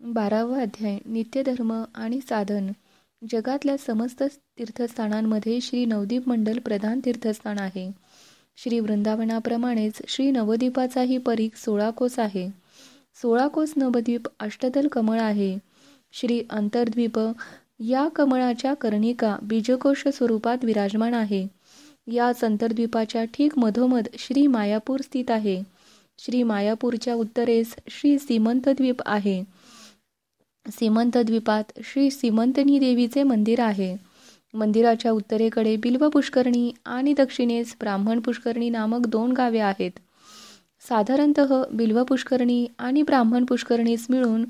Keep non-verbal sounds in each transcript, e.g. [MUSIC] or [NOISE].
बारावा अध्याय नित्यधर्म आणि साधन. जगातल्या समस्त तीर्थस्थानांमध्ये श्री नवदीप मंडल प्रधान तीर्थस्थान आहे. श्री वृंदावनाप्रमाणेच श्री नवदीपाचाही परीख सोळा कोस आहे. सोळा कोस नवद्वीप अष्टदल कमळ आहे. श्री अंतर्द्वीप या कमळाच्या कर्णिका बीजकोश स्वरूपात विराजमान आहे. या संतरद्वीपाच्या ठीक मधोमध श्री मायापूर स्थित आहे. श्री मायापूरच्या उत्तरेस श्री सीमंतद्वीप आहे. सीमंत द्वीपात श्री सीमंतनी देवीचे मंदिर आहे. मंदिराच्या उत्तरेकडे बिल्व पुष्करणी आणि दक्षिणेस ब्राह्मण पुष्करणी नामक दोन गावे आहेत. साधारणत बिल्व पुष्करणी आणि ब्राह्मण पुष्करणीस मिळून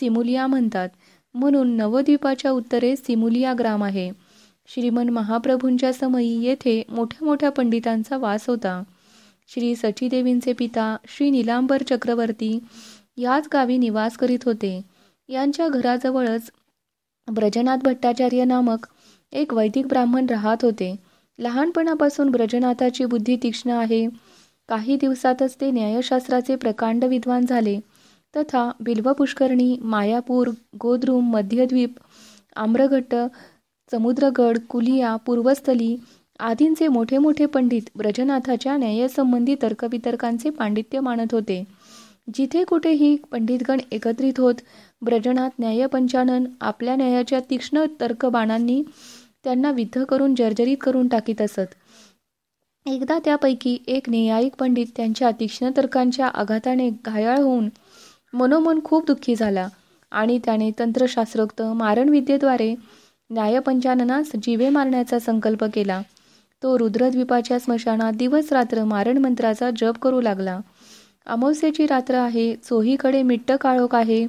सिमुलिया म्हणतात. म्हणून नवद्वीपाच्या उत्तरेस सिमुलिया ग्राम आहे. श्रीमन महाप्रभूंच्या समयी येथे मोठ्या मोठ्या पंडितांचा वास होता. श्री सचीदेवींचे पिता श्री निलांबर चक्रवर्ती याच गावी निवास करीत होते. यांच्या घराजवळच ब्रजनाथ भट्टाचार्य नामक एक वैदिक ब्राह्मण राहत होते. लहानपणापासून ब्रजनाथाची बुद्धी तीक्ष्ण आहे. काही दिवसातच ते न्यायशास्त्राचे प्रकांड विद्वान झाले. तथा बिल्व पुष्करणी मायापूर गोद्रूम मध्यद्वीप आम्रघट्ट समुद्रगड कुलिया पूर्वस्थली आदींचे मोठे मोठे पंडित ब्रजनाथाच्या न्यायसंबंधी तर्कवितर्कांचे पांडित्य मानत होते. जिथे कुठेही पंडितगण एकत्रित होत ब्रजनात न्यायपंचानन आपल्या न्यायाच्या तीक्ष्ण तर्कबाणांनी त्यांना विद्ध करून जर्जरित करून टाकीत असत. एकदा त्यापैकी एक न्यायिक पंडित त्यांच्या तीक्ष्ण तर्कांच्या आघाताने घायाळ होऊन मनोमन खूप दुःखी झाला आणि त्याने तंत्रशास्त्रोक्त मारणविद्येद्वारे न्यायपंचाननास जीवे मारण्याचा संकल्प केला. तो रुद्रद्वीपाच्या स्मशानात दिवस रात्र मारण मंत्राचा जप करू लागला. अमावस्येची रात्र आहे चोहीकडे मिट्ट काळोख आहे.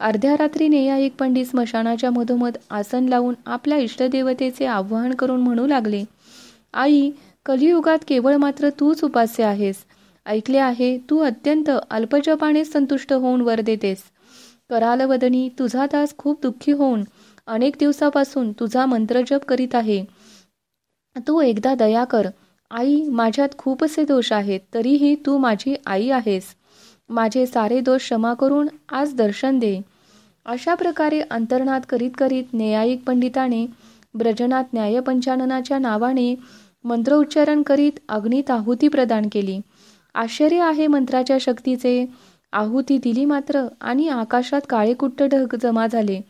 अर्ध्या रात्री नेयायिक पंडित स्मशानाच्या मधोमध आसन लावून आपल्या इष्टदेवतेचे आवाहन करून म्हणू लागले आई कलियुगात केवळ मात्र तूच उपास्य आहेस. ऐकले आहे तू अत्यंत अल्पजपाने संतुष्ट होऊन वर देतेस. करालवदनी तुझा दास खूप दुःखी होऊन अनेक दिवसापासून तुझा मंत्रजप करीत आहे. तू एकदा दया कर. आई माझ्यात खूप असे दोष आहेत तरीही तू माझी आई आहेस. माझे सारे दोष क्षमा करून आज दर्शन दे. अशा प्रकारे अंतर्नाद करीत करीत न्यायिक पंडिताने ब्रजनात न्यायपंचाननाच्या नावाने मंत्रोच्चारण करीत अग्नीत आहुती प्रदान केली. आश्चर्य आहे मंत्राच्या शक्तीचे. आहुती दिली मात्र आणि आकाशात काळेकुट्ट ढग जमा झाले.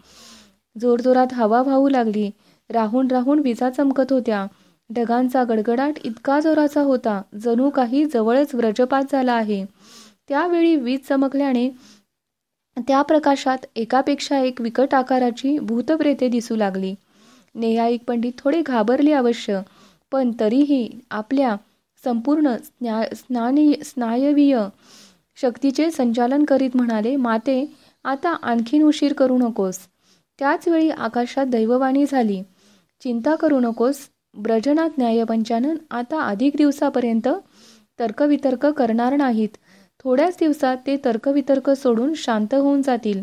जोरजोरात हवा वाहू लागली. राहून राहून विजा चमकत होत्या. ढगांचा गडगडाट इतका जोराचा होता जणू काही जवळच व्रजपात झाला आहे. त्यावेळी वीज चमकल्याने त्या प्रकाशात एकापेक्षा एक विकट आकाराची भूतप्रेते दिसू लागली. नेहाईक पंडित थोडे घाबरले अवश्य पण तरीही आपल्या संपूर्ण स्ना स्नानी स्नायवीय शक्तीचे संचालन करीत म्हणाले माते आता आणखीन उशीर करू नकोस. त्याचवेळी आकाशात दैववाणी झाली चिंता करू नकोस ब्रजनाथ न्यायपंचानन आता अधिक दिवसापर्यंत तर्कवितर्क करणार नाहीत. थोड्याच दिवसात ते तर्कवितर्क सोडून शांत होऊन जातील.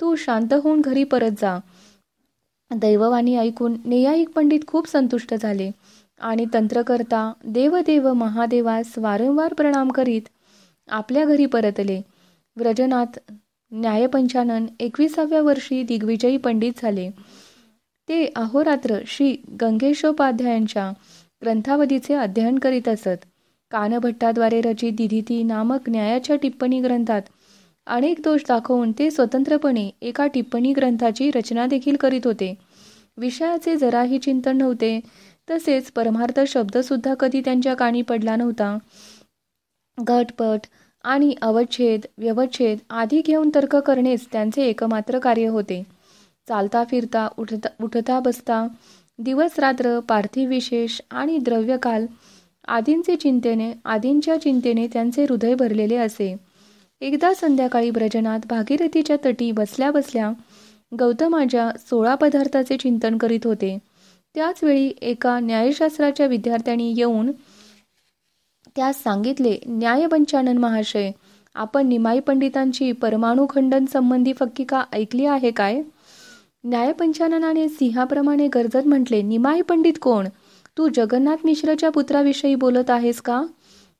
तू शांत होऊन घरी परत जा. दैववाणी ऐकून नेयायिक पंडित खूप संतुष्ट झाले आणि तंत्रकर्ता देवदेव महादेवास वारंवार प्रणाम करीत आपल्या घरी परतले. व्रजनाथ न्यायपंचानन एकविसाव्या वर्षी दिग्विजयी पंडित झाले. ते अहोरात्र श्री गंगेशोपाध्यायांच्या ग्रंथावधीचे अध्ययन करीत असत. कानभट्टाद्वारे रचित दिधिती नामक न्यायाच्या टिप्पणी ग्रंथात अनेक दोष दाखवून ते स्वतंत्रपणे एका टिप्पणी ग्रंथाची रचना देखील करीत होते. विषयाचे जराही चिंतन नव्हते तसेच परमार्थ शब्दसुद्धा कधी त्यांच्या कानी पडला नव्हता. घटपट आणि अवच्छेद व्यवच्छेद आदी घेऊन तर्क करणेच त्यांचे एकमात्र कार्य होते. चालता फिरता उठता उठता बसता दिवस रात्र पार्थिव विशेष आणि द्रव्यकाल आदींचे चिंतेने आदींच्या चिंतेने त्यांचे हृदय भरलेले असे. एकदा संध्याकाळी ब्रजनात भागीरथीच्या तटी बसल्या बसल्या गौतमाच्या सोळा पदार्थाचे चिंतन करीत होते. त्याचवेळी एका न्यायशास्त्राच्या विद्यार्थ्यांनी येऊन त्यास सांगितले न्यायपंचानन महाशय आपण निमाई पंडितांची परमाणू खंडन संबंधी फक्किका ऐकली आहे काय? न्यायपंचाननाने सिंहाप्रमाणे गरजत म्हटले निमाई पंडित कोण? तू जगन्नाथ मिश्रच्या पुत्राविषयी बोलत आहेस का?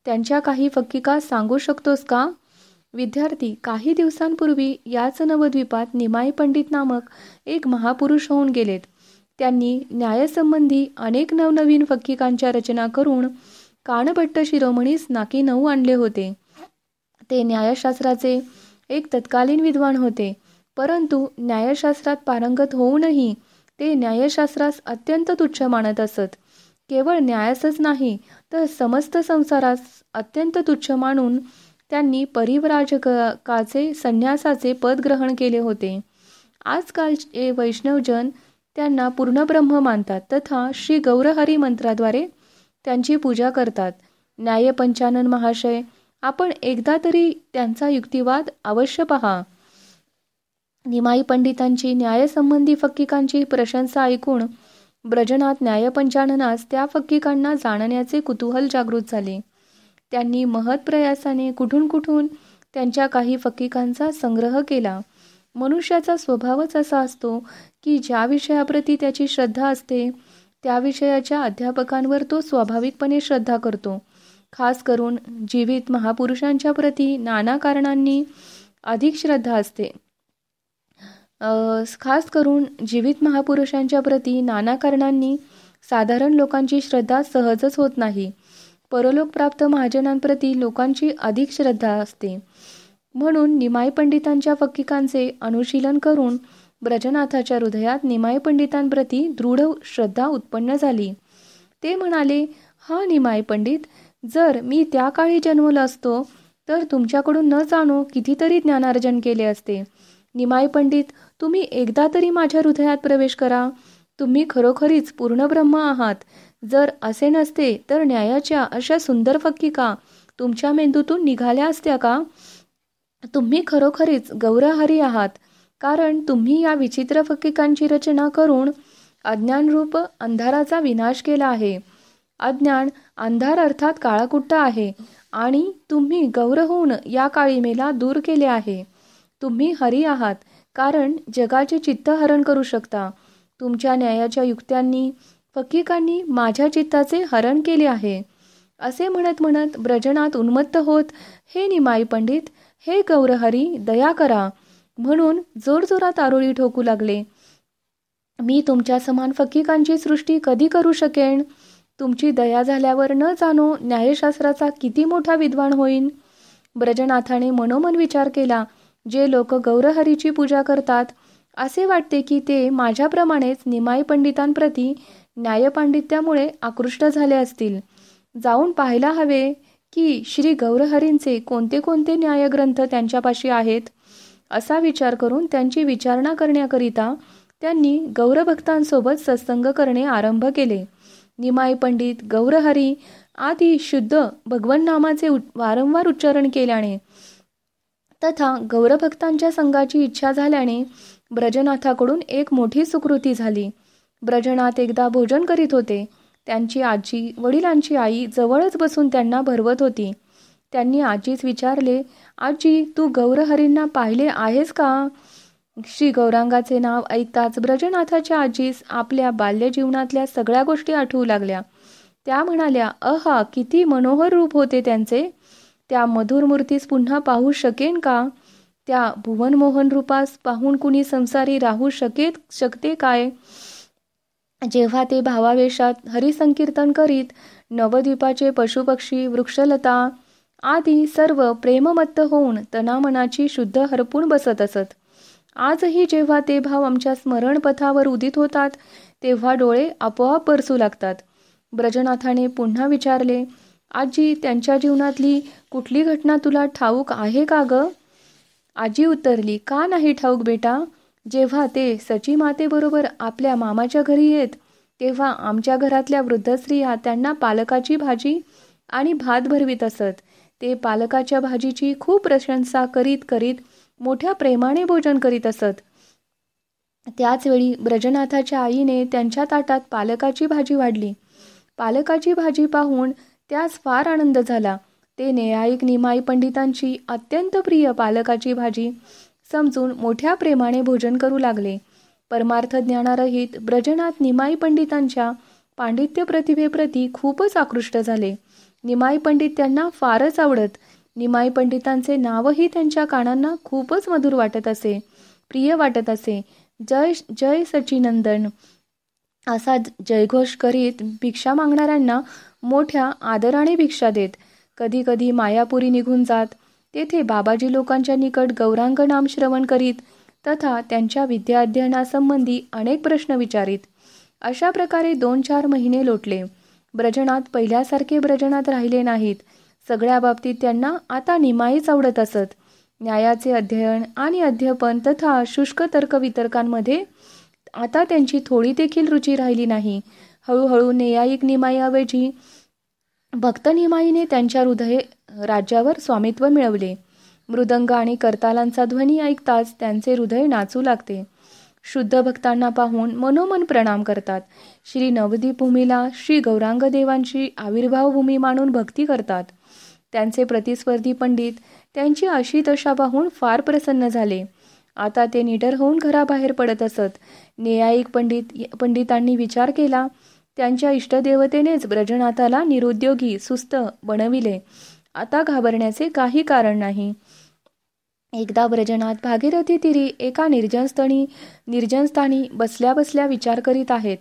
त्यांच्या काही फक्किका सांगू शकतोस का? विद्यार्थी काही दिवसांपूर्वी याच नवद्वीपात निमाई पंडित नामक एक महापुरुष होऊन गेलेत. त्यांनी न्यायसंबंधी अनेक नवनवीन फक्किकांच्या रचना करून कानभट्ट शिरोमणीस नाकी नऊ आणले होते. ते न्यायशास्त्राचे एक तत्कालीन विद्वान होते. परंतु न्यायशास्त्रात पारंगत होऊनही ते न्यायशास्त्रास अत्यंत तुच्छ मानत असत. केवळ न्यायासच नाही तर समस्त संसारास अत्यंत तुच्छ मानून त्यांनी परिवराजकाचे संन्यासाचे पद ग्रहण केले होते. आजकालचे वैष्णवजन त्यांना पूर्ण ब्रह्म मानतात तथा श्री गौरहरी मंत्राद्वारे त्यांची पूजा करतात. न्यायपंचानन महाशय आपण एकदा तरी त्यांचा युक्तिवाद अवश्य पहा. निमाई पंडितांची न्यायसंबंधी फक्किकांची प्रशंसा ऐकून ब्रजनात न्यायपंचाननास त्या फक्किकांना जाणण्याचे कुतूहल जागृत झाले. त्यांनी महत प्रयासाने कुठून कुठून त्यांच्या काही फक्किकांचा संग्रह केला. मनुष्याचा स्वभावच असा असतो की ज्या विषयाप्रती त्याची श्रद्धा असते त्या विषयाच्या अध्यापकांवर तो स्वाभाविकपणे श्रद्धा करतो. खास करून जीवित महापुरुषांच्या प्रती नाना कारणांनी अधिक श्रद्धा असते. खास करून जीवित महापुरुषांच्या प्रती नाना कारणांनी साधारण लोकांची श्रद्धा सहजच होत नाही. परलोक प्राप्त महाजनांप्रती लोकांची अधिक श्रद्धा असते. म्हणून निमाई पंडितांच्या फक्किकांचे अनुशीलन करून ब्रजनाथाच्या हृदयात निमाई पंडितांप्रती दृढ श्रद्धा उत्पन्न झाली. ते म्हणाले हा निमाय पंडित जर मी त्या काळी जन्मलो असतो तर तुमच्याकडून न जाणो कितीतरी ज्ञानार्जन केले असते. निमाय पंडित तुम्ही एकदा तरी माझ्या हृदयात प्रवेश करा. तुम्ही खरोखरीच पूर्ण ब्रह्म आहात. जर असे नसते तर न्यायाच्या अशा सुंदर फक्किका तुमच्या मेंदूतून निघाल्या असत्या का? तुम्ही खरोखरीच गौरहरी आहात. कारण तुम्ही या विचित्र फक्किकांची रचना करून अज्ञानरूप अंधाराचा विनाश केला आहे. अज्ञान अंधार अर्थात काळाकुट्टा आहे आणि तुम्ही गौर होऊन या काळीमेला दूर केले आहे. तुम्ही हरी आहात. कारण जगाचे चित्त हरण करू शकता. तुमच्या न्यायाच्या युक्त्यांनी फकीकांनी माझ्या चित्ताचे हरण केले आहे. असे म्हणत म्हणत ब्रजनात उन्मत्त होत हे निमाई पंडित हे गौरहरी दया करा. म्हणून जोरजोरात आरोळी ठोकू लागले. मी तुमच्या समान फकीकांची सृष्टी कधी करू शकेन? तुमची दया झाल्यावर न जाणो न्यायशास्त्राचा किती मोठा विद्वान होईन. ब्रजनाथाने मनोमन विचार केला जे लोक गौरहरीची पूजा करतात असे वाटते की ते माझ्याप्रमाणेच निमाई पंडितांप्रती न्यायपांडित्यामुळे आकृष्ट झाले असतील. जाऊन पाहायला हवे की श्री गौरहरींचे कोणते कोणते न्यायग्रंथ त्यांच्यापाशी आहेत असा विचार करून त्यांची विचारणा करण्याकरिता त्यांनी गौरभक्तांसोबत सत्संग करणे आरंभ केले. निमाई पंडित गौरहरी आदी शुद्ध भगवन नामाचे वारंवार उच्चारण केल्याने तथा गौरभक्तांच्या संघाची इच्छा झाल्याने ब्रजनाथाकडून एक मोठी सुकृती झाली. ब्रजनाथ एकदा भोजन करीत होते. त्यांची आजी वडिलांची आई जवळच बसून त्यांना भरवत होती. त्यांनी आजीच विचारले आजी तू गौरहरींना पाहिले आहेस का? श्री गौरांगाचे नाव ऐकताच ब्रजनाथाच्या आजीस आपल्या बाल्यजीवनातल्या सगळ्या गोष्टी आठवू लागल्या. त्या म्हणाल्या अहा किती मनोहर रूप होते त्यांचे. त्या मधुर मूर्तीस पुन्हा पाहू शकेन का? त्या भुवनमोहन रूपास पाहून कुणी संसारी राहू शकेत शकते काय? जेव्हा ते भावावेशात हरिसंकीर्तन करीत नवद्वीपाचे पशुपक्षी वृक्षलता आदी सर्व प्रेममत्त होऊन तनामनाची शुद्ध हरपून बसत असत. आजही जेव्हा ते भाव आमच्या स्मरणपथावर उदित होतात तेव्हा डोळे आपोआप बरसू लागतात. ब्रजनाथाने पुन्हा विचारले आजी त्यांच्या जीवनातली कुठली घटना तुला ठाऊक आहे का ग? आजी उतरली का नाही ठाऊक बेटा? जेव्हा ते सची मातेबरोबर आपल्या मामाच्या घरी येत तेव्हा आमच्या घरातल्या वृद्ध स्त्रिया त्यांना पालकाची भाजी आणि भात भरवीत असत. ते पालकाच्या भाजीची खूप प्रशंसा करीत करीत मोठ्या प्रेमाने भोजन करीत असत. त्याचवेळी ब्रजनाथाच्या आईने त्यांच्या ताटात पालकाची भाजी वाढली. पालकाची भाजी पाहून त्यास फार आनंद झाला. ते न्यायिक निमाई पंडितांची अत्यंत प्रिय पालकाची भाजी समजून मोठ्या प्रेमाने भोजन करू लागले. परमार्थ ज्ञानारहित ब्रजनाथ निमाई पंडितांच्या पांडित्य प्रतिभेप्रती खूपच आकृष्ट झाले. निमाई पंडित त्यांना फारच आवडत. निमाई पंडितांचे नावही त्यांच्या कानांना खूपच मधुर वाटत असे प्रिय वाटत असे. जय जय सचिनंदन. असा जयघोष करीत भिक्षा मागणाऱ्यांना मोठ्या आदराने भिक्षा देत. कधी कधी मायापुरी निघून जात. तेथे बाबाजी लोकांच्या निकट गौरांग नाम श्रवण करीत तथा त्यांच्या विद्या अध्ययनासंबंधी अनेक प्रश्न विचारित. अशा प्रकारे दोन चार महिने लोटले. ब्रजनात पहिल्यासारखे ब्रजनात राहिले नाहीत. सगळ्या बाबतीत त्यांना आता निमाईच आवडत असत. न्यायाचे अध्ययन आणि अध्यापन तथा शुष्क तर्कवितर्कांमध्ये आता त्यांची थोडी देखील रुची राहिली नाही. हळूहळू नेयायिक निमायाऐवजी भक्त निमाईने त्यांच्या हृदय राज्यावर स्वामित्व मिळवले. मृदंग आणि करतालांचा ध्वनी ऐकताच त्यांचे हृदय नाचू लागते. शुद्ध भक्तांना पाहून मनोमन प्रणाम करतात. श्री नवदीप भूमीला श्री गौरांग देवांची आविर्भाव भूमी मानून भक्ती करतात. त्यांचे प्रतिस्पर्धी पंडित त्यांची अशी दशा पाहून फार प्रसन्न झाले. आता ते निडर होऊन घराबाहेर पडत असत. न्यायिक पंडित पंडितांनी विचार केला त्यांच्या इष्टदेवतेनेच ब्रजनाथाला निरुद्योगी सुस्त बनविले. आता घाबरण्याचे काही कारण नाही. एकदा ब्रजनाथ भागीरथी तिरी एका निर्जनस्थणी निर्जनस्थानी बसल्या बसल्या विचार करीत आहेत.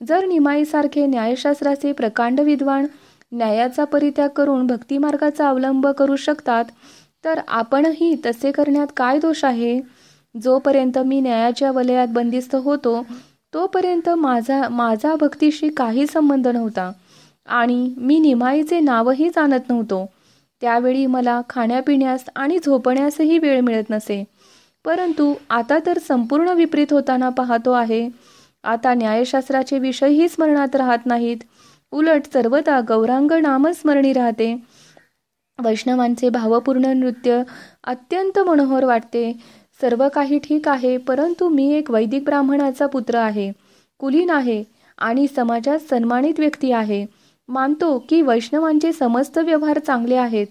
जर निमाईसारखे न्यायशास्त्राचे प्रकांड विद्वान न्यायाचा परित्याग करून भक्तिमार्गाचा अवलंब करू शकतात तर आपणही तसे करण्यात काय दोष आहे? जोपर्यंत मी न्यायाच्या वलयात बंदिस्त होतो तोपर्यंत माझा माझा भक्तीशी काही संबंध नव्हता. आणि मी निमाईचे नावही जाणत नव्हतो. त्यावेळी मला खाण्यापिण्यास आणि झोपण्यासही वेळ मिळत नसे. परंतु आता तर संपूर्ण विपरीत होताना पाहतो आहे. आता न्यायशास्त्राचे विषयही स्मरणात राहत नाहीत. उलट सर्वदा गौरांग नामस्मरणी राहते. वैष्णवांचे भावपूर्ण नृत्य अत्यंत मनोहर वाटते. सर्व काही ठीक आहे परंतु मी एक वैदिक ब्राह्मणाचा पुत्र आहे कुलीन आहे आणि समाजात सन्मानित व्यक्ती आहे. मानतो की वैष्णवांचे समस्त व्यवहार चांगले आहेत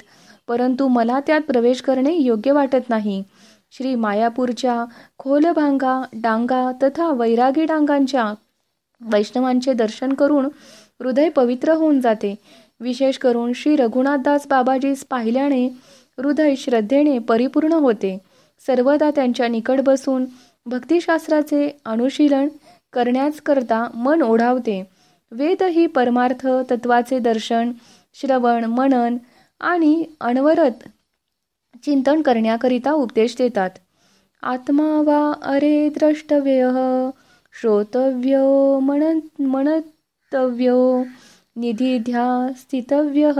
परंतु मला त्यात प्रवेश करणे योग्य वाटत नाही. श्री मायापूरच्या खोलभांगा डांगा तथा वैरागी डांगांच्या वैष्णवांचे दर्शन करून हृदय पवित्र होऊन जाते. विशेष करून श्री रघुनाथदास बाबाजीस पाहिल्याने हृदय श्रद्धेने परिपूर्ण होते. सर्वदा त्यांच्या निकट बसून भक्तिशास्त्राचे अनुशीलन करण्याच करता मन ओढावते. वेद ही परमार्थ तत्वाचे दर्शन श्रवण मनन आणि अनवरत चिंतन करण्याकरिता उपदेश देतात. आत्मा वा अरे द्रष्टव्य श्रोतव्य मन मनतव्यो निधिध्या स्थितव्य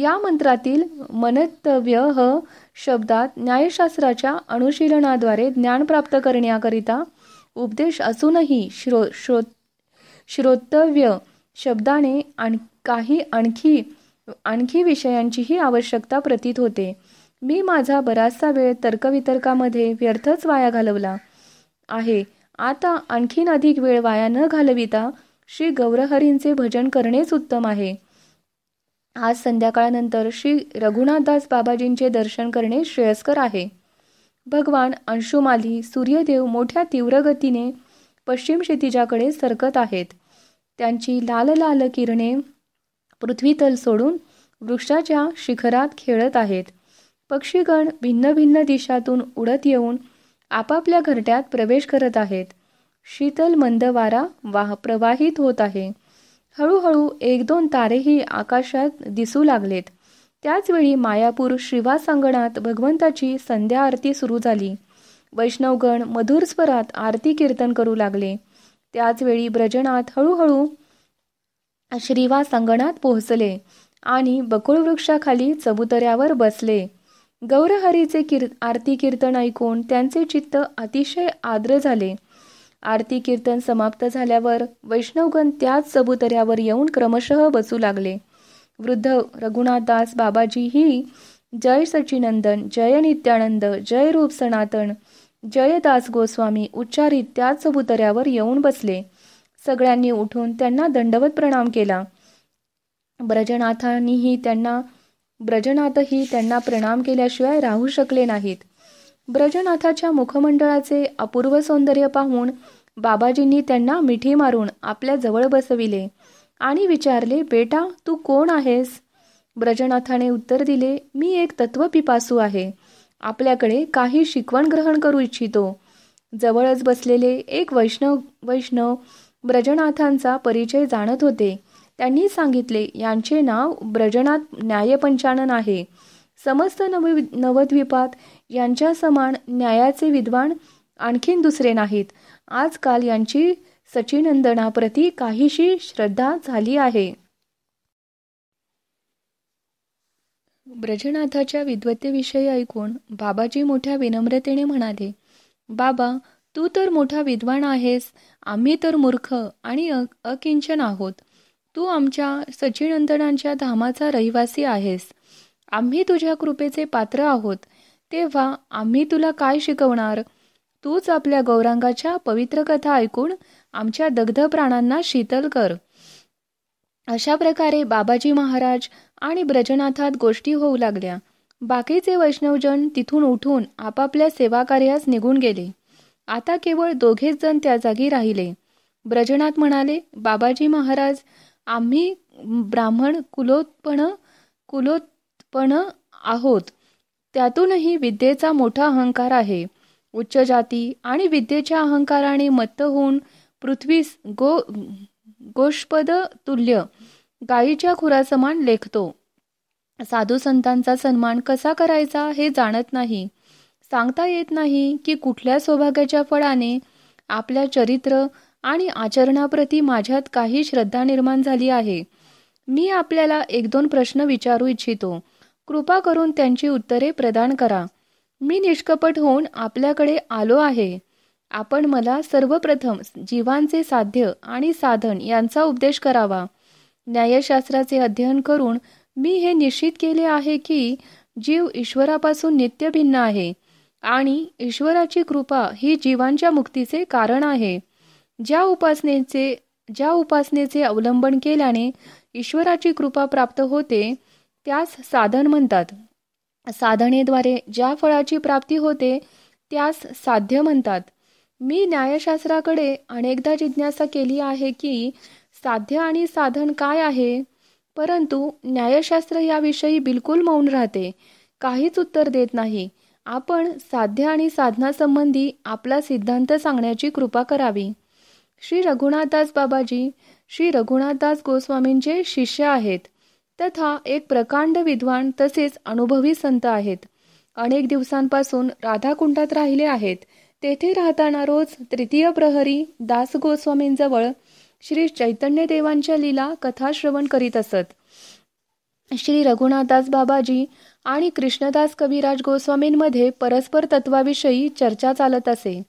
या मंत्रातील मनतव्य शब्दात न्यायशास्त्राच्या अनुशीलनाद्वारे ज्ञान प्राप्त करण्याकरिता उपदेश असूनही श्रो श्रो श्रोतव्य शब्दाने आण काही आणखी आणखी विषयांचीही आवश्यकता प्रतीत होते. मी माझा बराचसा वेळ तर्कवितर्कामध्ये व्यर्थच वाया घालवला आहे. आता आणखीन अधिक वेळ वाया न घालविता श्री गौरहरींचे भजन करणेच उत्तम आहे. आज संध्याकाळनंतर श्री रघुनाथदास बाबाजींचे दर्शन करणे श्रेयस्कर आहे. भगवान अंशुमाली सूर्यदेव मोठ्या तीव्र गतीने पश्चिम क्षितिजाकडे सरकत आहेत. त्यांची लाल लाल किरणे पृथ्वीतल सोडून वृक्षाच्या शिखरात खेळत आहेत. पक्षीगण भिन्न भिन्न दिशातून उडत येऊन आपापल्या घरट्यात प्रवेश करत आहेत. शीतल मंद वारा वाह प्रवाहित होत आहे. हळूहळू एक दोन तारेही आकाशात दिसू लागलेत. त्याचवेळी मायापूर शिवा अंगणात भगवंताची संध्या आरती सुरू झाली. वैष्णवगण मधुर स्वरात आरती कीर्तन करू लागले. त्याचवेळी ब्रजनात हळूहळू श्रीवा संगणात पोहोचले आणि बकुळ वृक्षाखाली चबुतऱ्यावर बसले. गौरहरीचे किर आरती कीर्तन ऐकून त्यांचे चित्त अतिशय आद्र झाले. आरती कीर्तन समाप्त झाल्यावर वैष्णवगण त्याच चबुतऱ्यावर येऊन क्रमशः बसू लागले. वृद्ध रघुनाथदास बाबाजी ही जय सचिनंदन जय नित्यानंद जय रूप सनातन जय दास गोस्वामी उच्चारित त्याच चबुतऱ्यावर येऊन बसले. सगळ्यांनी उठून त्यांना दंडवत प्रणाम केला. ब्रजनाथांनीही त्यांना ब्रजनाथही त्यांना प्रणाम केल्याशिवाय राहू शकले नाहीत. ब्रजनाथाच्या मुखमंडळाचे अपूर्व सौंदर्य पाहून बाबाजींनी त्यांना मिठी मारून आपल्या जवळ बसविले आणि विचारले बेटा तू कोण आहेस? ब्रजनाथाने उत्तर दिले मी एक तत्वपिपासू आहे. आपल्याकडे काही शिकवण ग्रहण करू इच्छितो. जवळच बसलेले एक वैष्णव वैष्णव ब्रजनाथांचा परिचय जाणत होते. त्यांनी सांगितले यांचे नाव ब्रजनाथ न्यायपंचानन आहे. समस्त नव नवद्वीपात यांच्या समान न्यायाचे विद्वान आणखीन दुसरे नाहीत. आजकाल यांची सचिनंदनाप्रती काहीशी श्रद्धा झाली आहे. ब्रजनाथाच्या विद्वत्तेविषयी ऐकून बाबाजी मोठ्या विनम्रतेने म्हणाले बाबा तू तर मोठा विद्वान आहेस आम्ही तर मूर्ख आणि अकिंचन आहोत. तू आमच्या सचिनंदनांच्या धामाचा रहिवासी आहेस. आम्ही तुझ्या कृपेचे पात्र आहोत. तेव्हा आम्ही तुला काय शिकवणार? तूच आपल्या गौरांगाच्या पवित्र कथा ऐकून आमच्या दग्ध प्राणांना शीतल कर. अशा प्रकारे बाबाजी महाराज आणि ब्रजनाथात गोष्टी होऊ लागल्या. बाकीचे वैष्णवजन तिथून उठून आपापल्या सेवाकार्यास निघून गेले. आता केवळ दोघेच जण त्या जागी राहिले. ब्रजनाथ म्हणाले बाबाजी महाराज आम्ही ब्राह्मण कुलोत्पण कुलोत्पण आहोत. त्यातूनही विद्येचा मोठा अहंकार आहे. उच्च जाती आणि विद्येच्या अहंकाराने मत्त होऊन पृथ्वीस गो गोष्पद तुल्य गायीच्या खुरासमान लेखतो. साधू संतांचा सन्मान कसा करायचा हे जाणत नाही. सांगता येत नाही की कुठल्या सौभाग्याच्या फळाने आपल्या चरित्र आणि आचरणाप्रती माझ्यात काही श्रद्धा निर्माण झाली आहे. मी आपल्याला एक दोन प्रश्न विचारू इच्छितो. कृपा करून त्यांची उत्तरे प्रदान करा. मी निष्कपट होऊन आपल्याकडे आलो आहे. आपण मला सर्वप्रथम जीवांचे साध्य आणि साधन यांचा उपदेश करावा. न्यायशास्त्राचे अध्ययन करून मी हे निश्चित केले आहे की जीव ईश्वरापासून नित्य भिन्न आहे आणि ईश्वराची कृपा ही जीवांच्या मुक्तीचे कारण आहे. ज्या उपासनेचे ज्या उपासनेचे अवलंबन केल्याने ईश्वराची कृपा प्राप्त होते त्यास साधन म्हणतात. साधनेद्वारे ज्या फळाची प्राप्ती होते त्यास साध्य म्हणतात. मी न्यायशास्त्राकडे अनेकदा जिज्ञासा केली आहे की साध्य आणि साधन काय आहे? परंतु न्यायशास्त्र याविषयी बिलकुल मौन राहते. काहीच उत्तर देत नाही. आपण साध्य आणि साधनासंबंधी आपला सिद्धांत सांगण्याची कृपा करावी. श्री रघुनाथदास बाबाजी श्री रघुनाथदास गोस्वामींचे शिष्य आहेत. तथा एक प्रकांड विद्वान तसेच अनुभवी संत आहेत. अनेक दिवसांपासून राधाकुंडात राहिले आहेत. तेथे राहताना रोज तृतीय प्रहरी दास गोस्वामींजवळ श्री चैतन्य देवांच्या लीला कथा श्रवण करीत असत. श्री रघुनाथदास बाबाजी आणि कृष्णदास कविराज गोस्वामींमध्ये परस्पर तत्वाविषयी चर्चा चालत असे.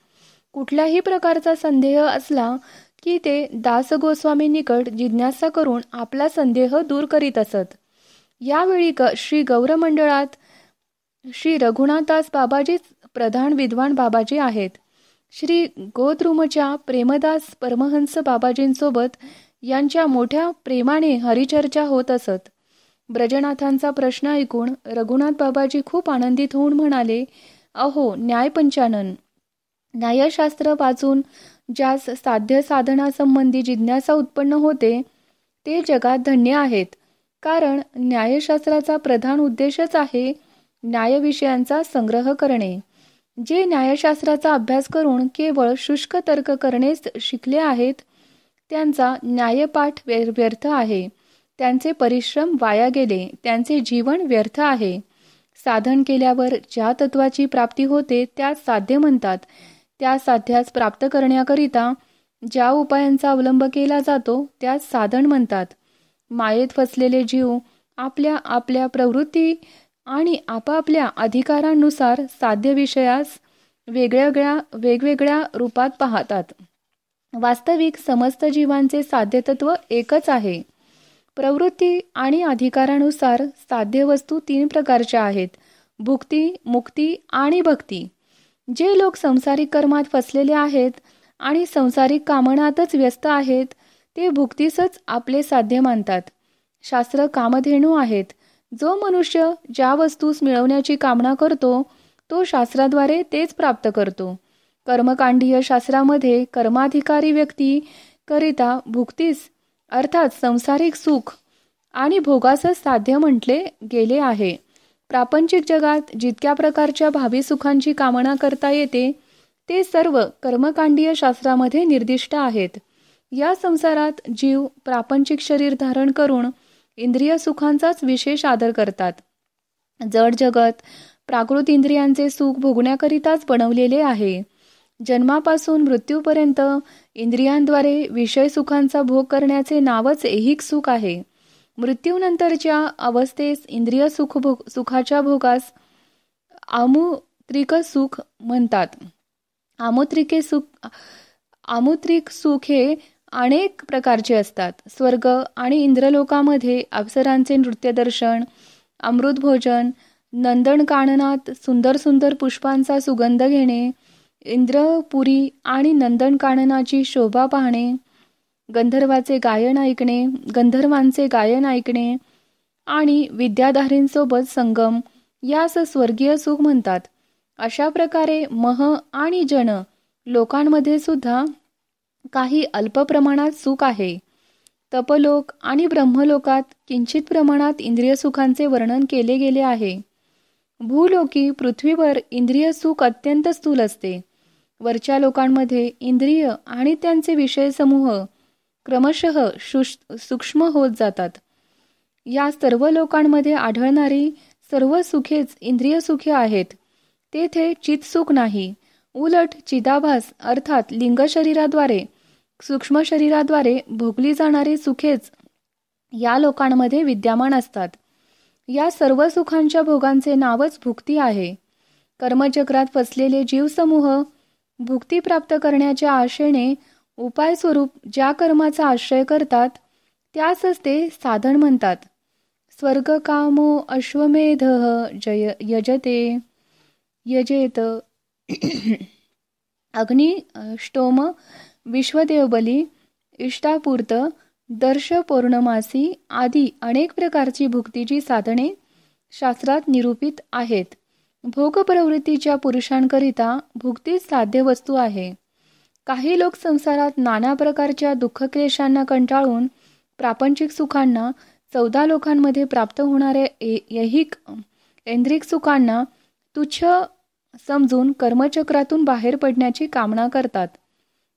कुठल्याही प्रकारचा संदेह असला की ते दास गोस्वामी निकट जिज्ञासा करून आपला संदेह दूर करीत असत. यावेळी ग श्री गौरमंडळात श्री रघुनाथदास बाबाजीच प्रधान विद्वान बाबाजी आहेत. श्री गोद्रुमच्या प्रेमदास परमहंस बाबाजींसोबत यांच्या मोठ्या प्रेमाने हरिचर्चा होत असत. ब्रजनाथांचा प्रश्न ऐकून रघुनाथ बाबाजी खूप आनंदित होऊन म्हणाले अहो न्यायपंचानन. न्यायशास्त्र वाचून ज्यास साध्य साधनासंबंधी जिज्ञासा उत्पन्न होते ते जगात धन्य आहेत. कारण न्यायशास्त्राचा प्रधान उद्देशच आहे न्यायविषयांचा संग्रह करणे. जे न्यायशास्त्राचा अभ्यास करून केवळ शुष्क तर्क करणेच शिकले आहेत त्यांचा न्यायपाठ व्यर्थ आहे. त्यांचे परिश्रम वाया गेले त्यांचे जीवन व्यर्थ आहे. साधन केल्यावर ज्या तत्वाची प्राप्ती होते त्यास साध्य म्हणतात. त्या साध्यास प्राप्त करण्याकरिता ज्या उपायांचा अवलंब केला जातो त्यास साधन म्हणतात. मायेत फसलेले जीव आपल्या आपल्या प्रवृत्ती आणि आपापल्या अधिकारांनुसार साध्य विषयास वेगळ्या वेगवेगळ्या रूपात पाहतात. वास्तविक समस्त जीवांचे साध्यतत्व एकच आहे. प्रवृत्ती आणि अधिकारानुसार साध्य वस्तू तीन प्रकारच्या आहेत. भुक्ती मुक्ती आणि भक्ती. जे लोक संसारिक कर्मात फसलेले आहेत आणि संसारिक कामनातच व्यस्त आहेत ते भुक्तीसच आपले साध्य मानतात. शास्त्र कामधेणू आहेत. जो मनुष्य ज्या वस्तूस मिळवण्याची कामना करतो तो शास्त्राद्वारे तेच प्राप्त करतो. कर्मकांडीय शास्त्रामध्ये कर्माधिकारी व्यक्ती करिता भुक्तीस अर्थात संसारिक सुख आणि भोगासच साध्य म्हटले गेले आहे. प्रापंचिक जगात जितक्या प्रकारच्या भावी सुखांची कामना करता येते ते सर्व कर्मकांडीय शास्त्रामध्ये निर्दिष्ट आहेत. या संसारात जीव प्रापंचिक शरीर धारण करून इंद्रिय सुखांचाच विशेष आदर करतात. जड जगत प्राकृत इंद्रियांचे सुख भोगण्याकरिताच बनवलेले आहे. जन्मापासून मृत्यूपर्यंत इंद्रियांद्वारे विषय सुखांचा भोग करण्याचे नावच ऐहिक सुख आहे. मृत्यूनंतरच्या अवस्थेस इंद्रिय सुख भोग सुखाच्या भोगास आमुत्रिक सुख म्हणतात. आमुत्रिके सुख आमुत्रिक सुख हे अनेक प्रकारचे असतात. स्वर्ग आणि इंद्रलोकामध्ये अप्सरांचे नृत्यदर्शन अमृत भोजन नंदनकाननात सुंदर सुंदर पुष्पांचा सुगंध घेणे इंद्रपुरी आणि नंदनकाननाची शोभा पाहणे गंधर्वाचे गायन ऐकणे गंधर्वांचे गायन ऐकणे आणि विद्याधारींसोबत संगम यास स्वर्गीय सुख म्हणतात. अशा प्रकारे मह आणि जन लोकांमध्ये सुद्धा काही अल्प प्रमाणात सुख आहे. तपलोक आणि ब्रह्मलोकात किंचित प्रमाणात इंद्रिय सुखांचे वर्णन केले गेले आहे. भूलोकी पृथ्वीवर इंद्रिय सुख अत्यंत स्थूल असते. वरच्या लोकांमध्ये इंद्रिय आणि त्यांचे विषय समूह क्रमशः सूक्ष्म होत जातात. या सर्व लोकांमध्ये आढळणारी सर्व सुखेच इंद्रिय सुखे आहेत. तेथे चितसुख नाही. उलट चिदाभास अर्थात लिंग शरीराद्वारे सूक्ष्म शरीराद्वारे भोगली जाणारी सुखेच या लोकांमध्ये विद्यमान असतात. या सर्व सुखांच्या भोगांचे नावच भुक्ती आहे. कर्मचक्रात फसलेले जीवसमूह भुक्ती प्राप्त करण्याच्या आशेने उपाय स्वरूप ज्या कर्माचा आश्रय करतात त्यासच ते साधन म्हणतात. स्वर्ग कामो अश्वमेध जय यजते. यजेत. [CLEARS THROAT] अग्निष्टोम विश्वदेवबली इष्टापूर्त दर्श पौर्णमासी आदी अनेक प्रकारची भुक्तीची साधने शास्त्रात निरूपित आहेत. भोग प्रवृत्तीच्या पुरुषांकरिता भुक्तीच साध्य वस्तू आहे. काही लोक संसारात नाना प्रकारच्या दुःखक्लेशांना कंटाळून प्रापंचिक सुखांना चौदा लोकांमध्ये प्राप्त होणाऱ्या ऐहिक ऐंद्रिक सुखांना तुच्छ समजून कर्मचक्रातून बाहेर पडण्याची कामना करतात.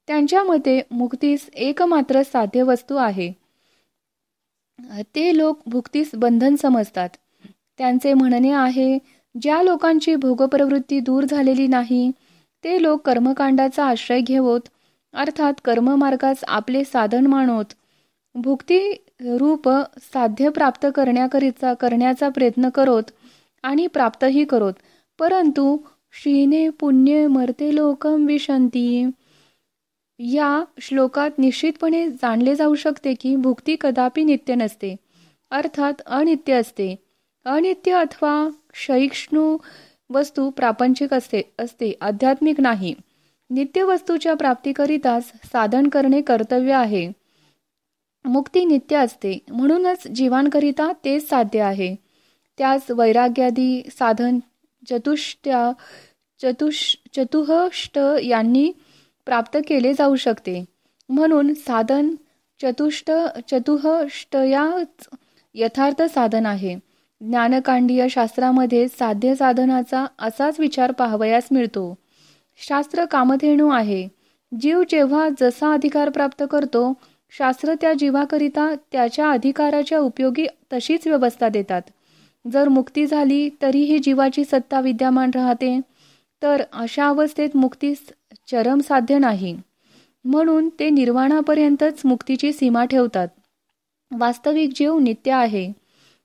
त्यांच्या मते मुक्तीस एकमात्र साध्य वस्तू आहे. ते लोक भुक्तीस बंधन समजतात. त्यांचे म्हणणे आहे ज्या लोकांची भोगप्रवृत्ती दूर झालेली नाही ते लोक कर्मकांडाचा आश्रय घेवोत अर्थात कर्ममार्गास आपले साधन मानवत भुक्ती रूप साध्य प्राप्त करण्याकरिता करण्याचा प्रयत्न करोत आणि प्राप्तही करोत. परंतु क्षीणे पुण्य मरते लोकम विशंती या श्लोकात निश्चितपणे जाणले जाऊ शकते की भुक्ती कदापि नित्य नसते अर्थात अनित्य असते. अनित्य अथवा क्षयिष्णू वस्तू प्रापंचिक असते असते आध्यात्मिक नाही. नित्य वस्तूच्या प्राप्तीकरिताच साधन करणे कर्तव्य आहे. मुक्ती नित्य असते म्हणूनच जीवांकरिता तेच साध्य आहे. त्यास वैराग्यादी साधन चतुष्ट्या चतुष चतुहष्ट यांनी प्राप्त केले जाऊ शकते. म्हणून साधन चतुष्ट चतुहष्टयाच यथार्थ साधन आहे. ज्ञानकांडीय शास्त्रामध्ये साध्य साधनाचा असाच विचार पाहावयास मिळतो. शास्त्र कामधेणू आहे. जीव जेव्हा जसा अधिकार प्राप्त करतो शास्त्र त्या जीवाकरिता त्याच्या अधिकाराच्या उपयोगी तशीच व्यवस्था देतात. जर मुक्ती झाली तरीही जीवाची सत्ता विद्यमान राहते. तर अशा अवस्थेत मुक्ती चरम साध्य नाही. म्हणून ते निर्वाणापर्यंतच मुक्तीची सीमा ठेवतात. वास्तविक जीव नित्य आहे.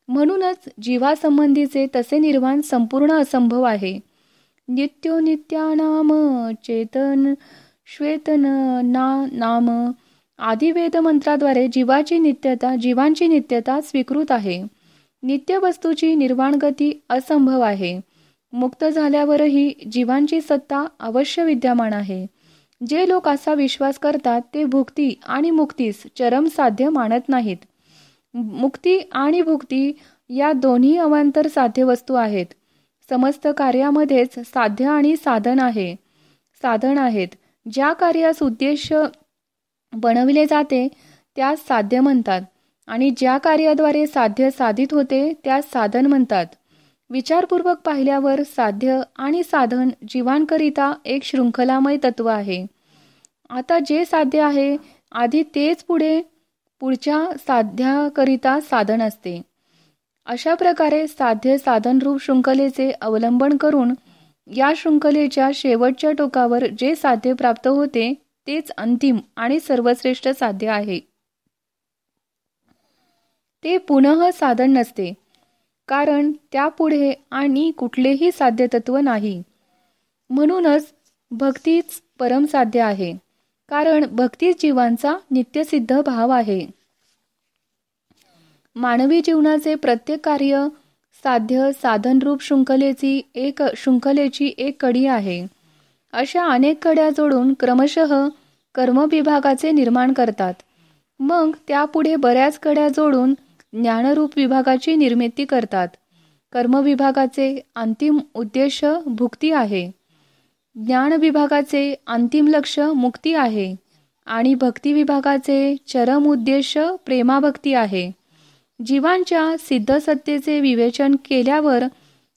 म्हणूनच जीवासंबंधीचे तसे निर्वाण संपूर्ण असंभव आहे. नित्यो नित्यानाम चेतन श्वेतन ना नाम आदी वेद मंत्राद्वारे जीवाची नित्यता जीवांची नित्यता स्वीकृत आहे. नित्य वस्तूची निर्वाण गती असंभव आहे. मुक्त झाल्यावरही जीवांची सत्ता अवश्य विद्यमान आहे. जे लोक असा विश्वास करतात ते भुक्ती आणि मुक्तीस चरम साध्य मानत नाहीत. मुक्ती आणि भुक्ती या दोन्ही अवांतर साध्य वस्तू आहेत. समस्त कार्यामध्येच साध्य आणि साधन आहे. साधन आहेत. ज्या कार्यास उद्देश बनविले जाते त्यास साध्य म्हणतात आणि ज्या कार्याद्वारे साध्य साधित होते त्यास साधन म्हणतात. विचारपूर्वक पाहिल्यावर साध्य आणि साधन जीवांकरिता एक शृंखलामय तत्व आहे. आता जे साध्य आहे आधी तेच पुढे पुढच्या साध्याकरिता साधन असते. अशा प्रकारे साध्य साधनरूप शृंखलेचे अवलंबन करून या शृंखलेच्या शेवटच्या टोकावर जे साध्य प्राप्त होते तेच अंतिम आणि सर्वश्रेष्ठ साध्य आहे. ते पुनः साधन नसते कारण त्यापुढे आणि कुठलेही साध्य तत्व नाही. म्हणूनच भक्तीच परमसाध्य आहे. कारण भक्ती जीवांचा नित्यसिद्ध भाव आहे. मानवी जीवनाचे प्रत्येक कार्य साध्य साधनरूप शृंखलेची एक शृंखलेची एक कडी आहे. अशा अनेक कड्या जोडून क्रमशः कर्मविभागाचे निर्माण करतात. मग त्यापुढे बऱ्याच कड्या जोडून ज्ञानरूप विभागाची निर्मिती करतात. कर्मविभागाचे अंतिम उद्देश भुक्ती आहे. ज्ञान विभागाचे अंतिम लक्ष मुक्ती आहे आणि भक्ती विभागाचे चरम उद्देश प्रेमाभक्ती आहे. जीवांच्या सिद्धसत्तेचे विवेचन केल्यावर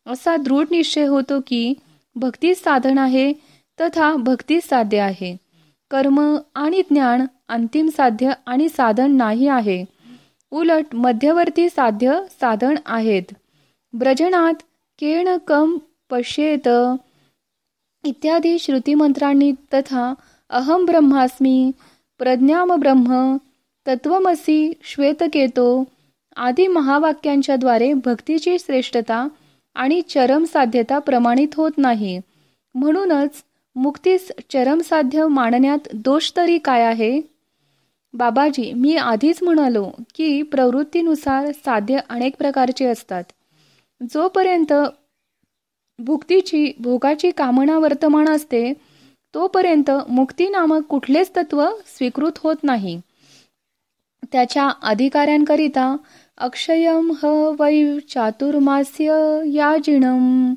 असा दृढ निश्चय होतो की भक्ती साधन आहे तथा भक्ती साध्य आहे. कर्म आणि ज्ञान अंतिम साध्य आणि साधन नाही आहे. उलट मध्यवर्ती साध्य साधन आहेत. ब्रजनात केण कम पश्येत इत्यादी श्रुतिमंत्रांनी तथा अहम ब्रह्मास्मी प्रज्ञाम ब्रह्म तत्वमसी श्वेतकेतो आदी महावाक्यांच्या द्वारे भक्तीची श्रेष्ठता आणि चरम साध्यता प्रमाणित होत नाही. म्हणूनच मुक्तीस चरम साध्य मानण्यात दोष तरी काय आहे? बाबाजी मी आधीच म्हणालो की प्रवृत्तीनुसार साध्य अनेक प्रकारचे असतात. जोपर्यंत भुक्तीची भोगाची कामना वर्तमान असते तोपर्यंत मुक्ती नामक कुठलेच तत्व स्वीकृत होत नाही. त्याच्या अधिकाऱ्यांकरिता अक्षयम ह वै चातुर्मास्य याजिणम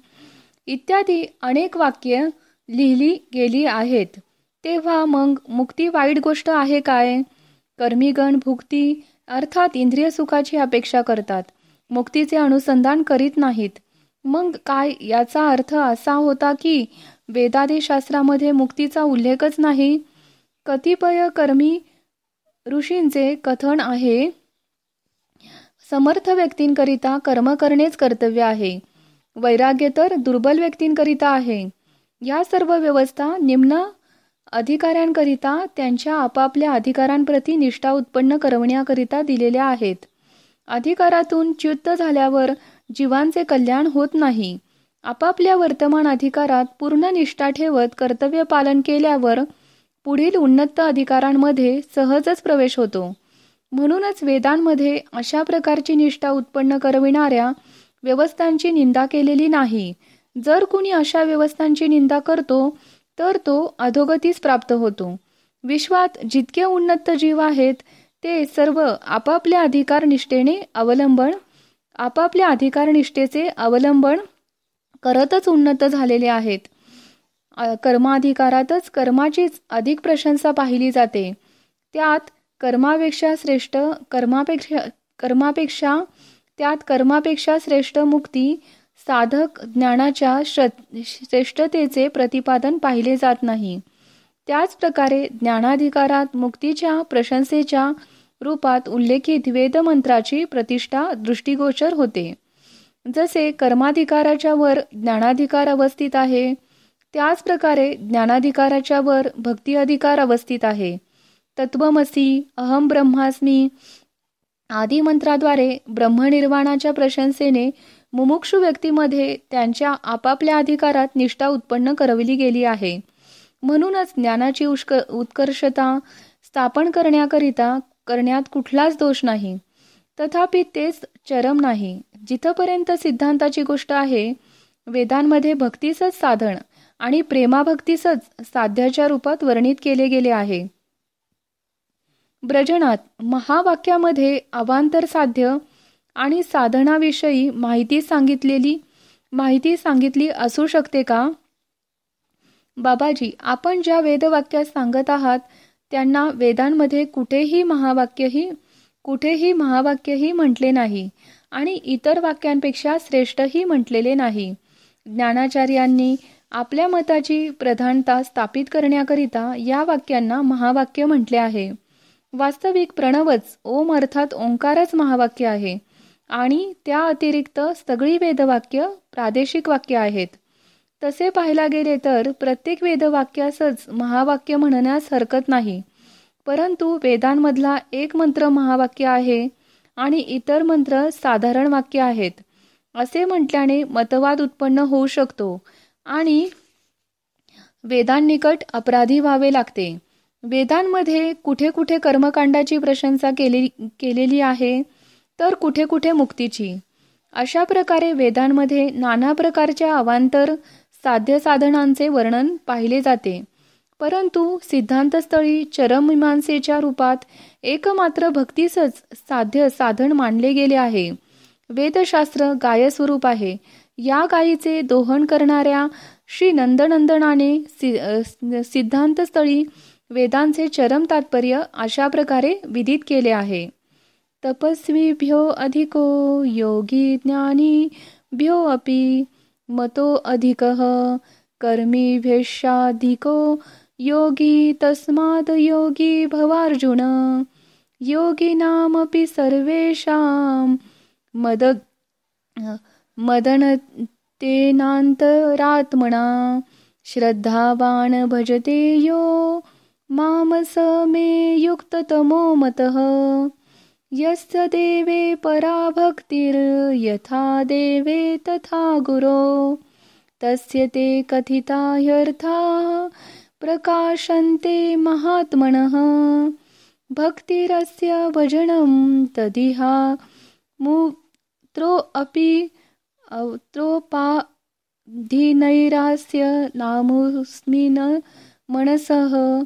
इत्यादी अनेक वाक्य लिहिली गेली आहेत. तेव्हा मग मुक्ती वाईट गोष्ट आहे काय? कर्मीगण भुक्ती अर्थात इंद्रिय सुखाची अपेक्षा करतात. मुक्तीचे अनुसंधान करीत नाहीत. मग काय? याचा अर्थ असा होता की वेदादी शास्त्रामध्ये मुक्तीचा उल्लेखच नाही. कतिपय कर्मी ऋषींचे कथन आहे समर्थ व्यक्तींकरिता कर्म करणेच कर्तव्य आहे. वैराग्य तर दुर्बल व्यक्तींकरिता आहे. या सर्व व्यवस्था निम्न अधिकाऱ्यांकरिता त्यांच्या आपापल्या अधिकारांप्रती निष्ठा उत्पन्न करवण्याकरिता दिलेल्या आहेत. अधिकारातून च्युत झाल्यावर जीवांचे कल्याण होत नाही. आपापल्या वर्तमान अधिकारात पूर्ण निष्ठा ठेवत कर्तव्य पालन केल्यावर पुढील उन्नत अधिकारांमध्ये सहजच प्रवेश होतो. म्हणूनच वेदांमध्ये अशा प्रकारची निष्ठा उत्पन्न करविणाऱ्या व्यवस्थांची निंदा केलेली नाही. जर कुणी अशा व्यवस्थांची निंदा करतो तर तो अधोगतीस प्राप्त होतो. विश्वात जितके उन्नत जीव आहेत ते सर्व आपापल्या अधिकार निष्ठेने अवलंबन आपापल्या अधिकारनिष्ठेचे अवलंबन करतच उन्नत झालेले आहेत. कर्माधिकारातच कर्माचीच अधिक प्रशंसा पाहिली जाते. त्यात कर्मापेक्षा श्रेष्ठ कर्मापेक्षा कर्मापेक्षा त्यात कर्मापेक्षा श्रेष्ठ मुक्ती साधक ज्ञानाच्या श्रेष्ठतेचे प्रतिपादन पाहिले जात नाही. त्याच प्रकारे ज्ञानाधिकारात मुक्तीच्या प्रशंसेच्या रूपात उल्लेखित वेदमंत्राची प्रतिष्ठा दृष्टीगोचर होते. जसे कर्माधिकाराच्या वर ज्ञानाधिकार अवस्थित आहे त्याच प्रकारे ज्ञानाधिकाराच्या वर भक्ती अधिकार अवस्थित आहे. तत्वमसी अहम ब्रह्मास्मी आदी मंत्राद्वारे ब्रह्मनिर्वाणाच्या प्रशंसेने मुमुक्षु व्यक्तीमध्ये त्यांच्या आपापल्या अधिकारात निष्ठा उत्पन्न करवली गेली आहे. म्हणूनच ज्ञानाची उष्क उत्कर्षता स्थापन करण्याकरिता करण्यात कुठलाच दोष नाही. तथापि तेच चरम नाही. जिथपर्यंत सिद्धांताची गोष्ट आहे वेदांमध्ये भक्तीचंच साधन आणि प्रेमाभक्तीसच साध्याच्या रूपात वर्णित केले गेले आहे. ब्रजनात महावाक्यामध्ये अवांतर साध्य आणि साधनाविषयी माहिती सांगितलेली माहिती सांगितली असू शकते का? बाबाजी आपण ज्या वेदवाक्यात सांगत आहात त्यांना वेदांमध्ये कुठेही महावाक्यही कुठेही महावाक्यही म्हटले नाही आणि इतर वाक्यांपेक्षा श्रेष्ठही म्हटलेले नाही. ज्ञानाचार्यांनी आपल्या मताची प्रधानता स्थापित करण्याकरिता या वाक्यांना महावाक्य म्हटले आहे. वास्तविक प्रणवच ओम अर्थात ओंकारच महावाक्य आहे आणि त्या अतिरिक्त सगळी वेदवाक्य प्रादेशिक वाक्य आहेत. तसे पाहायला गेले तर प्रत्येक वेदवाक्यासच महावाक्य म्हणण्यास हरकत नाही. परंतु वेदांमधला एक मंत्र महावाक्य आहे आणि इतर मंत्र साधारण वाक्य आहेत. असे म्हटल्याने मतवाद उत्पन्न होऊ शकतो आणि वेदांनिकट अपराधी व्हावे लागते. वेदांमध्ये कुठे कुठे कर्मकांडाची प्रशंसा केली केलेली आहे तर कुठे कुठे मुक्तीची. अशा प्रकारे वेदांमध्ये नाना प्रकारच्या अवांतर साध्य साधनांचे वर्णन पाहिले जाते. परंतु सिद्धांतस्थळी चरममीमांसेच्या रूपात एकमात्र भक्तीसच साध्य साधन मानले गेले आहे. वेदशास्त्र गायस्वरूप आहे. या गायीचे दोहन करणाऱ्या श्री नंदनंदनाने सिद्धांतस्थळी वेदांचे चरम तात्पर्य अशा प्रकारे विदित केले आहे. तपस्वीभ्यो अधिको योगी ज्ञानी भ्यो अपि मतो अधिक कर्मीभ्यशाधिको योगी तस्माद योगी भवार्जुन। योगिनामपि सर्वेषां मद मदनतेनान्तरात्मना। श्रद्धावान् भजते यो मामस मे युक्ततमो मतः। यस्य देवे पराभक्तिर्यथा देवे तथा गुरो। तस्य ते कथिता ह्यर्था प्रकाशन्ते महात्मनः। भक्तिरस्य भजनं तदिहा। मुत्रोऽपि अवत्रोपाधिनैरास्य नामुस्मिन् मनसः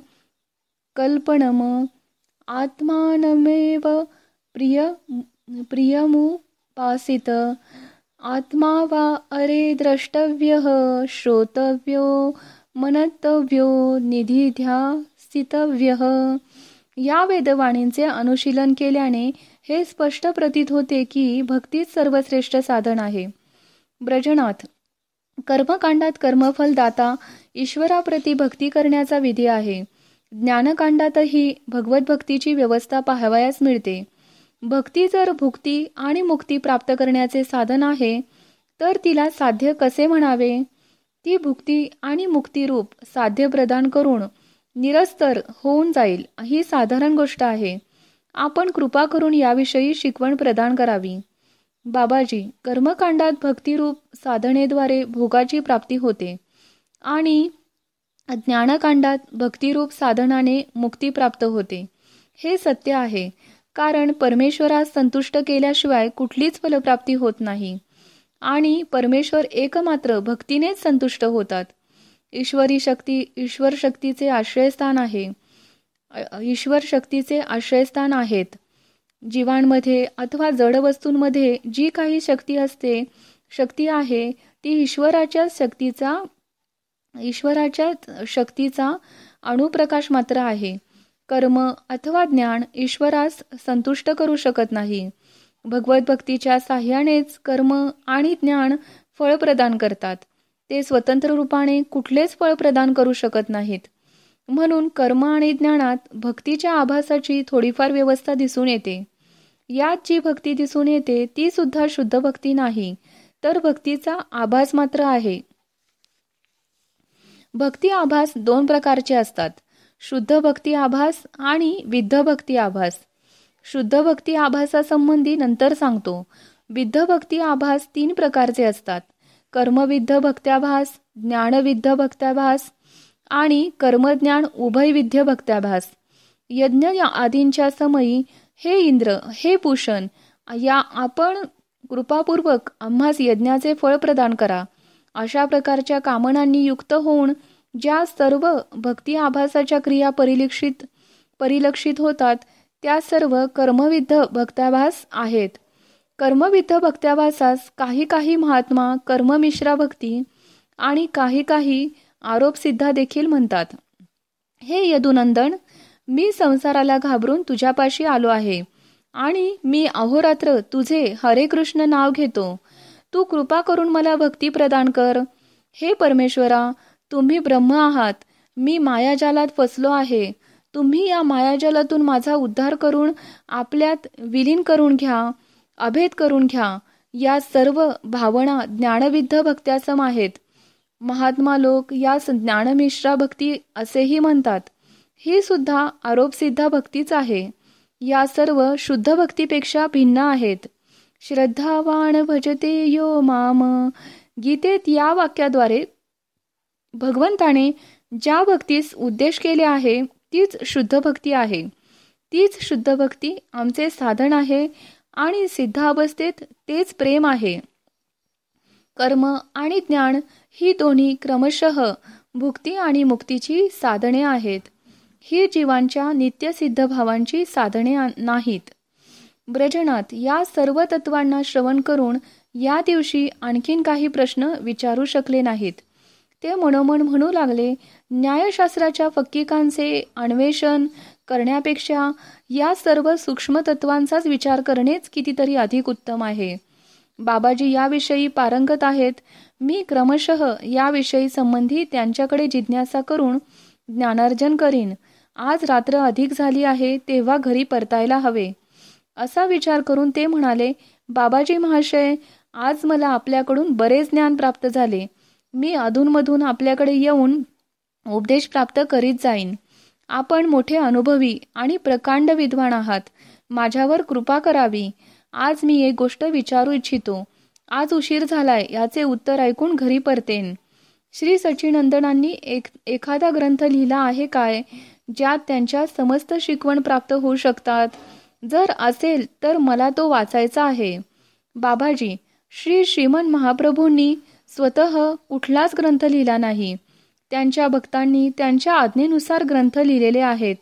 कल्पनम् आत्मानमेव प्रिय प्रियमुपासित आत्मा वा अरे द्रष्टव्यः श्रोतव्यो मनतव्यो निधिध्यासितव्यः। या वेदवाणींचे अनुशीलन केल्याने हे स्पष्ट प्रतीत होते की भक्तीच सर्वश्रेष्ठ साधन आहे. ब्रजनाथ कर्मकांडात कर्मफल दाता ईश्वराप्रती भक्ती करण्याचा विधी आहे. ज्ञानकांडातही भगवत भक्तीची व्यवस्था पाहावयास मिळते. भक्ती जर भुक्ती आणि मुक्ती प्राप्त करण्याचे साधन आहे तर तिला साध्य कसे म्हणावे? ती भुक्ती आणि मुक्तीरूप साध्य प्रदान करून निरस्तर होऊन जाईल ही साधारण गोष्ट आहे. आपण कृपा करून याविषयी शिकवण प्रदान करावी. बाबाजी कर्मकांडात भक्तिरूप साधनेद्वारे भोगाची प्राप्ती होते आणि ज्ञानकांडात भक्तिरूप साधनाने मुक्ती प्राप्त होते. हे सत्य आहे. कारण परमेश्वरास संतुष्ट केल्याशिवाय कुठलीच फलप्राप्ती होत नाही. आणि परमेश्वर एकमात्र भक्तीनेच संतुष्ट होतात. ईश्वरी शक्ती ईश्वर शक्तीचे आश्रयस्थान आहे. ईश्वर शक्तीचे आश्रयस्थान आहेत. जीवांमध्ये अथवा जड वस्तूंमध्ये जी काही शक्ती असते शक्ती आहे ती ईश्वराच्या शक्तीचा ईश्वराच्या शक्तीचा अणुप्रकाश मात्र आहे. कर्म अथवा ज्ञान ईश्वरास संतुष्ट करू शकत नाही. भगवत भक्तीच्या साह्यानेच कर्म आणि ज्ञान फळ प्रदान करतात. ते स्वतंत्र रूपाने कुठलेच फळ प्रदान करू शकत नाहीत. म्हणून कर्म आणि ज्ञानात भक्तीच्या आभासाची थोडीफार व्यवस्था दिसून येते. यात जी भक्ती दिसून येते ती सुद्धा शुद्ध भक्ती नाही तर भक्तीचा आभास मात्र आहे. भक्ती आभास दोन प्रकारचे असतात. शुद्ध भक्ती आभास आणि विद्ध भक्ती आभास. शुद्ध भक्ती आभासासंबंधी नंतर सांगतो. विद्ध भक्ती आभास तीन प्रकारचे असतात. कर्मविद्ध भक्त्याभास ज्ञानविद्ध भक्त्याभास आणि कर्मज्ञान उभयविद्य भक्त्याभास. यज्ञ आदींच्या समयी हे इंद्र हे भूषण या आपण कृपापूर्वक आम्हास यज्ञाचे फळ प्रदान करा. अशा प्रकारच्या कामनांनी युक्त होऊन ज्या सर्व भक्ती आभासाच्या क्रिया परिलक्षित परिलक्षित होतात त्या सर्व कर्मविद्ध भक्त्याभास आहेत. कर्मविद्ध भक्त्याभासास काही काही महात्मा कर्ममिश्रा भक्ती आणि काही काही आरोप सिद्धा देखील म्हणतात. हे यदुनंदन मी संसाराला घाबरून तुझ्यापाशी आलो आहे आणि मी अहोरात्र तुझे हरे कृष्ण नाव घेतो. तू कृपा करून मला भक्ती प्रदान कर. हे परमेश्वरा तुम्ही ब्रह्म आहात. मी मायाजालात फसलो आहे. तुम्ही या मायाजालातून माझा उद्धार करून आपल्यात विलीन करून घ्या अभेद करून घ्या. या सर्व भावना ज्ञानविद्ध भक्त्यासम आहेत. महात्मा लोक या ज्ञानमिश्रा भक्ती असेही म्हणतात. ही सुद्धा आरोपसिद्धा भक्तीच आहे. या सर्व शुद्ध भक्तीपेक्षा भिन्न आहेत. श्रद्धावान भजते यो माम. गीतेत या वाक्याद्वारे भगवंताने ज्या भक्तीस उद्देश केले आहे तीच शुद्ध भक्ती आहे. तीच शुद्ध भक्ती आमचे साधन आहे आणि सिद्धावस्थेत तेच प्रेम आहे. कर्म आणि ज्ञान ही दोन्ही क्रमशः भुक्ती आणि मुक्तीची साधने आहेत. ही जीवांच्या नित्यसिद्ध भावांची साधने नाहीत. ब्रजनात या सर्व तत्वांना श्रवण करून या दिवशी आणखीन काही प्रश्न विचारू शकले नाहीत. ते मनोमन म्हणू लागले. न्यायशास्त्राच्या फक्किकांचे अन्वेषण करण्यापेक्षा या सर्व सूक्ष्म तत्वांचाच विचार करणेच कितीतरी अधिक उत्तम आहे. बाबाजी याविषयी पारंगत आहेत. मी क्रमशः याविषयी संबंधी त्यांच्याकडे जिज्ञासा करून ज्ञानार्जन करीन. आज रात्र अधिक झाली आहे तेव्हा घरी परतायला हवे. असा विचार करून ते म्हणाले बाबाजी महाशय आज मला आपल्याकडून बरेच ज्ञान प्राप्त झाले. मी अधूनमधून आपल्याकडे येऊन उपदेश प्राप्त करीत जाईन. आपण मोठे अनुभवी आणि प्रकांड विद्वान आहात. माझ्यावर कृपा करावी. आज मी एक गोष्ट विचारू इच्छितो. आज उशीर झालाय याचे उत्तर ऐकून घरी परतेन. श्री सचिनंदनांनी एक एखादा ग्रंथ लिहिला आहे काय ज्यात त्यांच्या समस्त शिकवण प्राप्त होऊ शकतात? जर असेल तर मला तो वाचायचा आहे. बाबाजी श्री श्रीमन महाप्रभूंनी स्वतः कुठलाच ग्रंथ लिहिला नाही. त्यांच्या भक्तांनी त्यांच्या आज्ञेनुसार ग्रंथ लिहिलेले आहेत.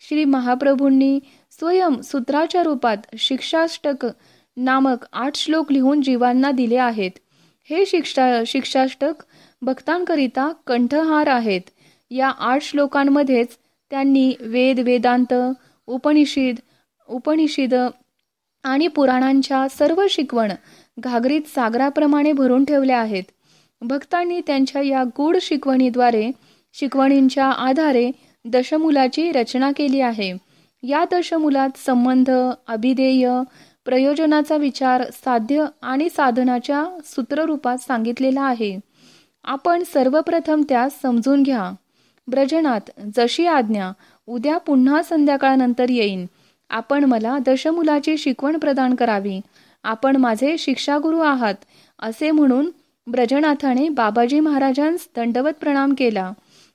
श्री महाप्रभूंनी स्वयं सूत्राच्या रूपात शिक्षाष्टक नामक आठ श्लोक लिहून जीवांना दिले आहेत. हे शिक्षा शिक्षाष्टक भक्तांकरिता कंठहार आहेत. या आठ श्लोकांमध्येच त्यांनी वेद वेदांत उपनिषद उपनिषद आणि पुराणांच्या सर्व शिकवण घागरीत सागराप्रमाणे भरून ठेवल्या आहेत. भक्तांनी त्यांच्या या गूढ शिकवणीद्वारे शिकवणींच्या आधारे दशमुलाची रचना केली आहे. या दशमुलात संबंध अभिधेय प्रयोजनाचा विचार साध्य आणि साधनाच्या सूत्ररूपात सांगितलेला आहे. आपण सर्वप्रथम त्यास समजून घ्या. ब्रजनात जशी आज्ञा उद्या पुन्हा संध्याकाळनंतर येईन. आपण मला दशमुलाची शिकवण प्रदान करावी. आपण माझे शिक्षागुरु आहात असे म्हणून ब्रजनाथाने बाबाजी महाराजांस दंडवत प्रणाम केला.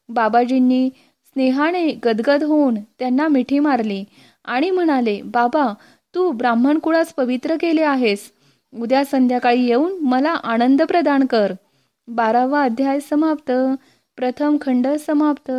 बाबाजींनी स्नेहाने गदगद होऊन त्यांना मिठी मारली आणि म्हणाले बाबा तू ब्राह्मण कुळास पवित्र केले आहेस. उद्या संध्याकाळी येऊन मला आनंद प्रदान कर. बारावा अध्याय समाप्त. प्रथम खंड समाप्त.